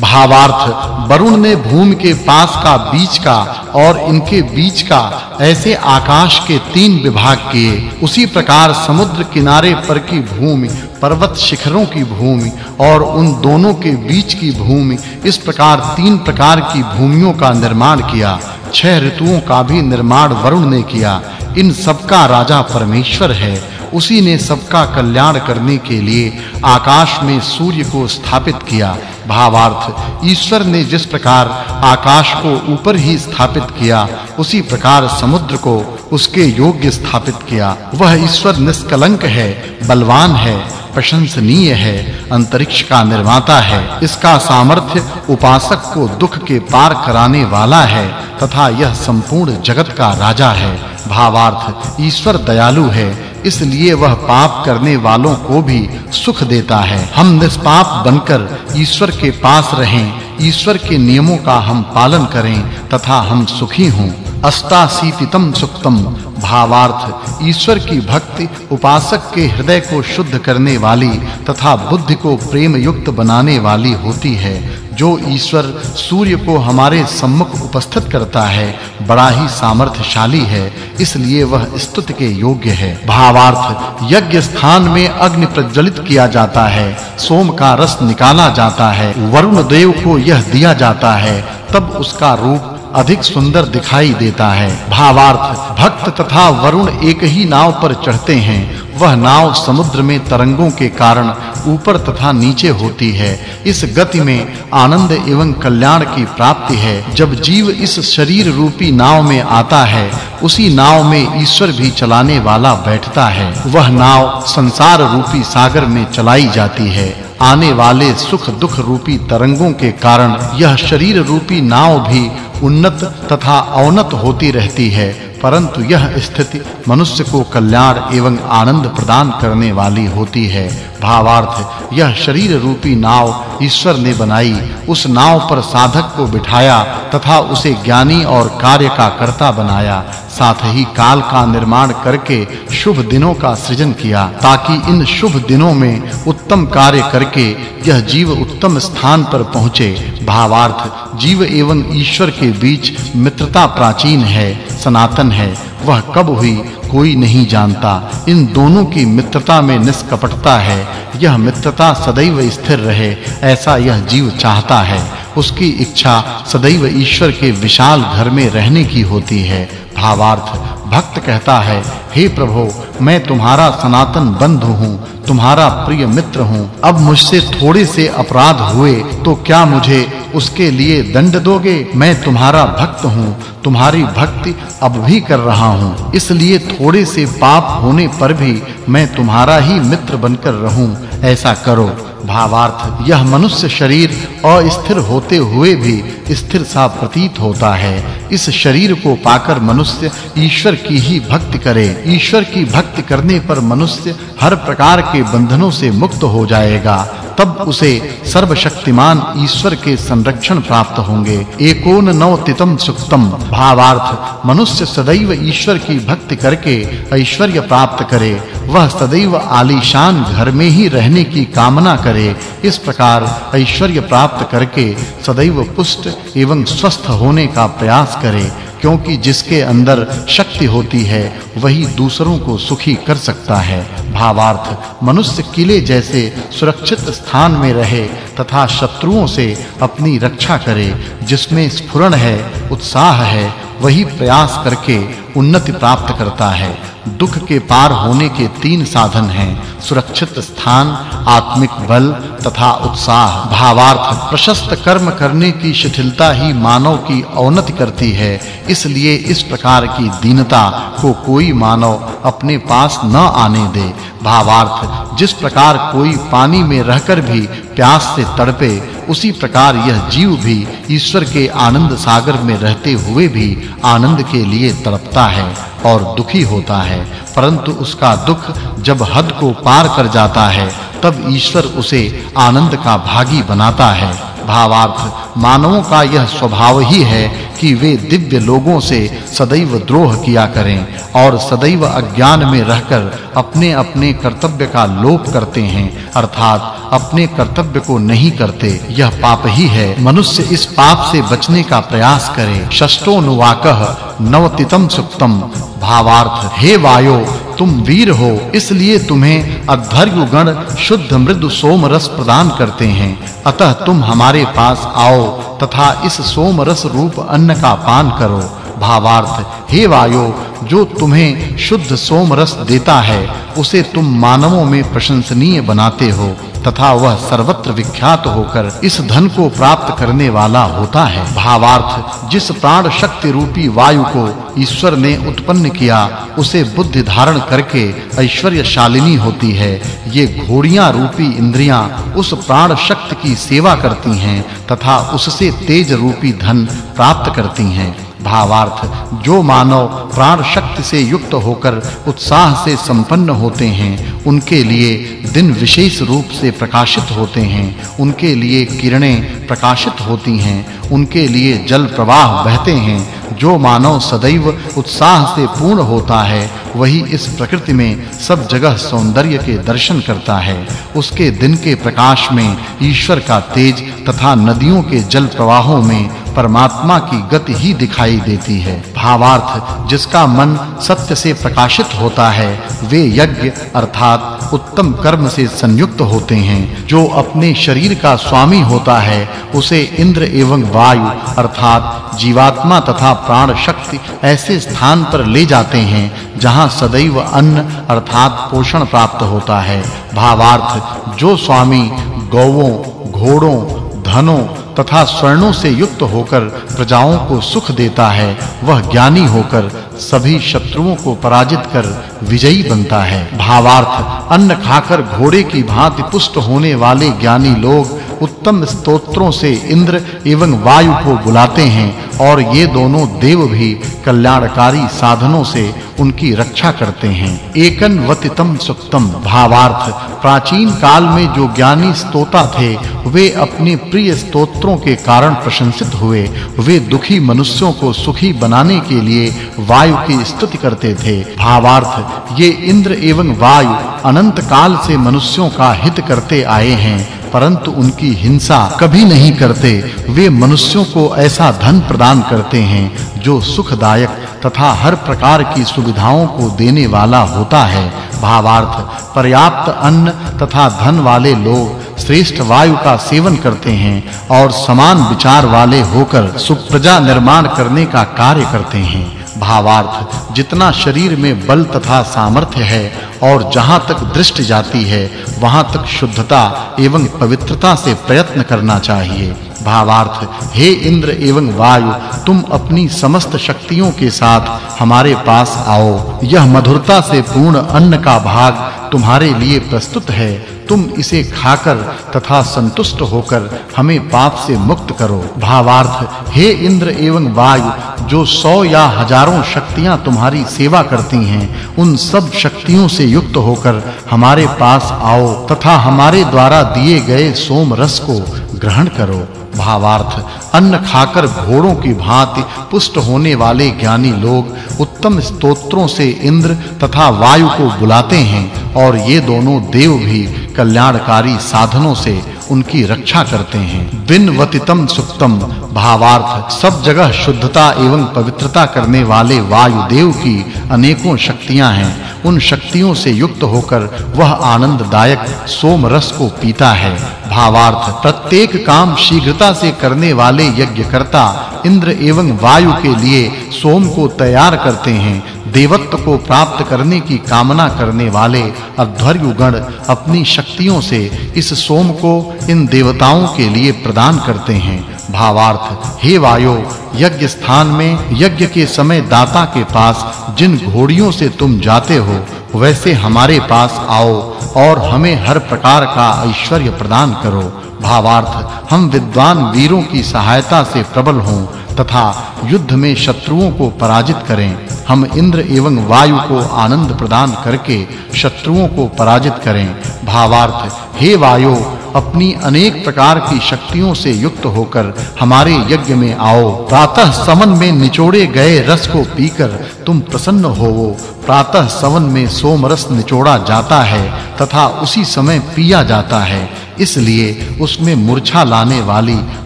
भावार्थ, वरुण ने भूमि के पास का, बीच का और इनके बीच का ऐसे आकाश के तीन विभाग किए। उसी प्रकार समुद्र किनारे पर की भूमि, पर्वत शिखरों की भूमि और उन दोनों के बीच की भूमि, इस प्रकार तीन प्रकार की भूमियों का निर्माण किया। छह ऋतुओं का भी निर्माण वरुण ने किया। इन सबका राजा परमेश्वर है। उसी ने सबका कल्याण करने के लिए आकाश में सूर्य को स्थापित किया। भावार्थ, ईश्वर ने जिस प्रकार आकाश को ऊपर ही स्थापित किया, उसी प्रकार समुद्र को उसके योग्य स्थापित किया। वह ईश्वर निष्कलंक है, बलवान है। प्रशंसनीय है, अंतरिक्ष का निर्माता है, इसका सामर्थ्य उपासक को दुख के पार कराने वाला है, तथा यह संपूर्ण जगत का राजा है। भावार्थ, ईश्वर दयालु है, इसलिए वह पाप करने वालों को भी सुख देता है। हम निष्पाप बनकर ईश्वर के पास रहें, ईश्वर के नियमों का हम पालन करें, तथा हम सुखी हों। अष्टाशीतितम सुक्तम। भावार्थ, ईश्वर की भक्ति उपासक के हृदय को शुद्ध करने वाली तथा बुद्धि को प्रेम युक्त बनाने वाली होती है। जो ईश्वर सूर्य को हमारे सम्मुख उपस्थित करता है, बड़ा ही सामर्थ्यशाली है, इसलिए वह स्तुति के योग्य है। भावार्थ, यज्ञ स्थान में अग्नि प्रज्वलित किया जाता है, सोम का रस निकाला जाता है, वरुण देव को यह दिया जाता है, तब उसका रूप अधिक सुंदर दिखाई देता है। भावार्थ, भक्त तथा वरुण एक ही नाव पर चढ़ते हैं। वह नाव समुद्र में तरंगों के कारण ऊपर तथा नीचे होती है। इस गति में आनंद एवं कल्याण की प्राप्ति है। जब जीव इस शरीर रूपी नाव में आता है, उसी नाव में ईश्वर भी चलाने वाला बैठता है। वह नाव संसार रूपी सागर में चलाई जाती है। आने वाले सुख दुख रूपी तरंगों के कारण यह शरीर रूपी नाव भी उन्नत तथा अवनत होती रहती है, परंतु यह स्थिति मनुष्य को कल्याण एवं आनंद प्रदान करने वाली होती है। भावार्थ, यह शरीर रूपी नाव ईश्वर ने बनाई, उस नाव पर साधक को बिठाया तथा उसे ज्ञानी और कार्य का कर्ता बनाया। साथ ही काल का निर्माण करके शुभ दिनों का सृजन किया, ताकि इन शुभ दिनों में उत्तम कार्य करके यह जीव उत्तम स्थान पर पहुँचे। भावार्थ, जीव एवं ईश्वर के बीच मित्रता प्राचीन है, सनातन है। वह कब हुई कोई नहीं जानता। इन दोनों की मित्रता में निष्कपटता है। यह मित्रता सदैव स्थिर रहे, ऐसा यह जीव चाहता है। उसकी इच्छा सदैव ईश्वर के विशाल घर में रहने की होती है। भावार्थ, भक्त कहता है, हे प्रभु, मैं तुम्हारा सनातन बंधु हूँ, तुम्हारा प्रिय मित्र हूँ। अब मुझसे थोड़े से अपराध हुए तो क्या मुझे उसके लिए दंड दोगे? मैं तुम्हारा भक्त हूँ, तुम्हारी भक्ति अब भी कर रहा हूँ। इसलिए थोड़े से पाप होने पर भी मैं तुम्हारा ही मित्र बनकर रहूँ। ऐसा करो। भावार्थ, यह मनुष्य शरीर अस्थिर होते हुए भी स्थिर सा प्रतीत होता है। इस शरीर को पाकर मनुष्य ईश्वर की ही भक्ति करे। ईश्वर की भक्ति करने पर मनुष्य हर प्रकार के बंधनों से मुक्त हो जाएगा। तब उसे सर्वशक्तिमान ईश्वर के संरक्षण प्राप्त होंगे। एकोन नवतितम सुक्तम। भावार्थ, मनुष्य सदैव ईश्वर की भक्ति करके ऐश्वर्य प्राप्त करे। वह सदैव आलीशान घर में ही रहने की कामना करे। इस प्रकार ऐश्वर्य प्राप्त करके सदैव पुष्ट एवं स्वस्थ होने का प्रयास करे, क्योंकि जिसके अंदर शक्ति होती है, वही दूसरों को सुखी कर सकता है। भावार्थ, मनुष्य किले जैसे सुरक्षित स्थान में रहे तथा शत्रुओं से अपनी रक्षा करे, जिसमें स्फुरण है, उत्साह है, वही प्रयास करके उन्नति प्राप्त करता है। दुख के पार होने के तीन साधन हैं, सुरक्षित स्थान, आत्मिक बल तथा उत्साह। भावार्थ, प्रशस्त कर्म करने की शिथिलता ही मानव की अवनति करती है, इसलिए इस प्रकार की दीनता को कोई मानव अपने पास न आने दे। भावार्थ। जिस प्रकार कोई पानी में रहकर भी प्यास से तड़पे, उसी प्रकार यह जीव भी ईश्वर के आनंद सागर में रहते हुए भी आनंद के लिए तड़पता है और दुखी होता है। परंतु उसका दुख जब हद को पार कर जाता है, तब ईश्वर उसे आनंद का भागी बनाता है। भावार्थ, मानवों का यह स्वभाव ही है कि वे दिव्य लोगों से सदैव द्रोह किया करें और सदैव अज्ञान में रहकर अपने-अपने कर्तव्य का लोप करते हैं, अर्थात अपने कर्तव्य को नहीं करते। यह पाप ही है। मनुष्य इस पाप से बचने का प्रयास करे। षष्ठोनुवाकः नवतितम सुक्तम। भावार्थ, हे वायो, तुम वीर हो, इसलिए तुम्हें अध्वर्यु गण शुद्ध मृदु सोम रस प्रदान करते हैं। अतः तुम हमारे पास आओ तथा इस सोम रस रूप अन्न का पान करो। भावार्थ, हे वायु, जो तुम्हें शुद्ध सोम रस देता है, उसे तुम मानवों में प्रशंसनीय बनाते हो, तथा वह सर्वत्र विख्यात होकर इस धन को प्राप्त करने वाला होता है। भावार्थ, जिस प्राण शक्ति रूपी वायु को ईश्वर ने उत्पन्न किया, उसे बुद्धि धारण करके ऐश्वर्यशालिनी होती है। ये घोड़ियाँ रूपी इंद्रियाँ उस प्राण शक्ति की सेवा करती हैं, तथा उससे तेज रूपी धन प्राप्त करती हैं। भावार्थ। जो मानव प्राण शक्ति से युक्त होकर उत्साह से संपन्न होते हैं, उनके लिए दिन विशेष रूप से प्रकाशित होते हैं। उनके लिए किरणें प्रकाशित होती हैं। उनके लिए जल प्रवाह बहते हैं। जो मानव सदैव उत्साह से पूर्ण होता है, वही इस प्रकृति में सब जगह सौंदर्य के दर्शन करता है। उसके दिन के प्रकाश में ईश्वर का तेज तथा नदियों के जल प्रवाहों में परमात्मा की गति ही दिखाई देती है। भावार्थ, जिसका मन सत्य से प्रकाशित होता है, वे यज्ञ अर्थात उत्तम कर्म से संयुक्त होते हैं। जो अपने शरीर का स्वामी होता है, उसे इंद्र एवं वायु अर्थात जीवात्मा तथा प्राण शक्ति ऐसे स्थान पर ले जाते हैं, जहाँ सदैव अन्न अर्थात पोषण प्राप्त होता है। भावार्थ, जो स्वामी गौओं घोड़ों, धनों तथा स्वर्णों से युक्त होकर प्रजाओं को सुख देता है, वह ज्ञानी होकर सभी शत्रुओं को पराजित कर विजयी बनता है। भावार्थ, अन्न खाकर घोड़े की भांति पुष्ट होने वाले ज्ञानी लोग उत्तम स्तोत्रों से इंद्र एवं वायु को बुलाते हैं और ये दोनों देव भी कल्याणकारी साधनों से उनकी रक्षा करते हैं। एकन वतितम सुक्तम। भावार्थ, प्राचीन काल में जो ज्ञानी स्तोता थे, वे अपने प्रिय स्तोत्रों के कारण प्रशंसित हुए। वे दुखी मनुष्यों को सुखी बनाने के लिए वायु की स्तुति करते थे। भावार्थ, ये इंद्र एवं वायु अनंत काल से मनुष्यों का हित करते आए हैं, परंतु उनकी हिंसा कभी नहीं करते। वे मनुष्यों को ऐसा धन प्रदान करते हैं, जो सुखदायक तथा हर प्रकार की सुविधाओं को देने वाला होता है। भावार्थ, पर्याप्त अन्न तथा धन वाले लोग श्रेष्ठ वायु का सेवन करते हैं और समान विचार वाले होकर सुप्रजा निर्माण करने का कार्य करते हैं। भावार्थ, जितना शरीर में बल तथा सामर्थ्य है और जहाँ तक दृष्टि जाती है, वहाँ तक शुद्धता एवं पवित्रता से प्रयत्न करना चाहिए। भावार्थ, हे इंद्र एवं वायु, तुम अपनी समस्त शक्तियों के साथ हमारे पास आओ। यह मधुरता से पूर्ण अन्न का भाग तुम्हारे लिए प्रस्तुत है। तुम इसे खाकर तथा संतुष्ट होकर हमें पाप से मुक्त करो। भावार्थ, हे इंद्र एवं वायु, जो सौ या हज़ारों शक्तियाँ तुम्हारी सेवा करती हैं, उन सब शक्तियों से युक्त होकर हमारे पास आओ तथा हमारे द्वारा दिए गए सोम रस को ग्रहण करो। भावार्थ, अन्न खाकर घोड़ों की भांति पुष्ट होने वाले ज्ञानी लोग उत्तम स्तोत्रों से इंद्र तथा वायु को बुलाते हैं और ये दोनों देव भी कल्याणकारी साधनों से उनकी रक्षा करते हैं। विनवतितम सुक्तम भावार्थ, सब जगह शुद्धता एवं पवित्रता करने वाले वायु देव की अनेकों शक्तियाँ हैं। उन शक्तियों से युक्त होकर वह आनंददायक सोम रस को पीता है। भावार्थ, प्रत्येक काम शीघ्रता से करने वाले यज्ञकर्ता इंद्र एवं वायु के लिए सोम को तैयार करते हैं। देवत्व को प्राप्त करने की कामना करने वाले अध्वर्यु गण अपनी शक्तियों से इस सोम को इन देवताओं के लिए प्रदान करते हैं। भावार्थ, हे वायु, यज्ञ स्थान में यज्ञ के समय दाता के पास जिन घोड़ियों से तुम जाते हो, वैसे हमारे पास आओ और हमें हर प्रकार का ऐश्वर्य प्रदान करो। भावार्थ, हम विद्वान वीरों की सहायता से प्रबल हों तथा युद्ध में शत्रुओं को पराजित करें। हम इंद्र एवं वायु को आनंद प्रदान करके शत्रुओं को पराजित करें। भावार्थ, हे वायु अपनी अनेक प्रकार की शक्तियों से युक्त होकर हमारे यज्ञ में आओ। प्रातः समन में निचोड़े गए रस को पीकर तुम प्रसन्न होवो। प्रातः सवन में सोम रस निचोड़ा जाता है तथा उसी समय पिया जाता है। इसलिए उसमें मूर्छा लाने वाली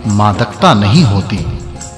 मादकता नहीं होती।